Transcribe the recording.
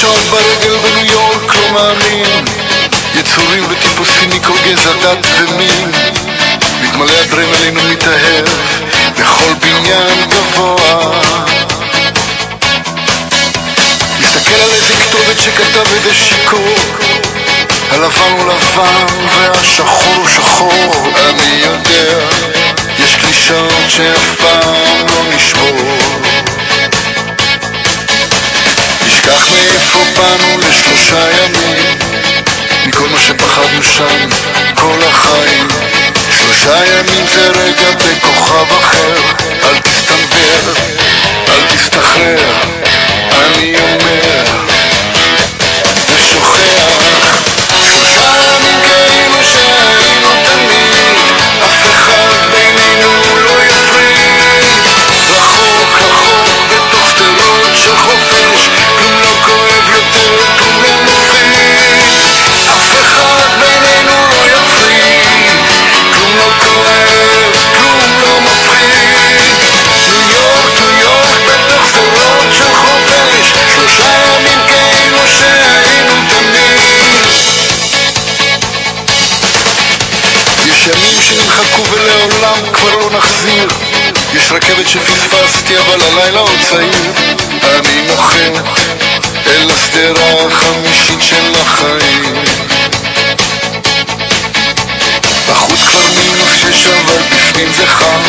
שעות ברגל בניו יורק, לא מאמין. יצורים וטיפוסים מכל גזע, דת ומין. מתמלא אדרנלין ומתאהב בכל בניין גבוה. מסתכל על איזה כתובת שכתב איזה שיכור הלבן הוא לבן והשחור הוא שחור אני יודע. יש קלישאות שאף פעם מאיפה באנו לשלושה ימים. מכל מה שפחדנו שם כל החיים. שלושה ימים זה רגע בכוכב אחר נחזיר יש רכבת שפספסתי אבל הלילה עוד צעיר. אני נוחת אל השדרה החמישית של החיים. בחוץ כבר מינוס שש אבל בפנים זה חם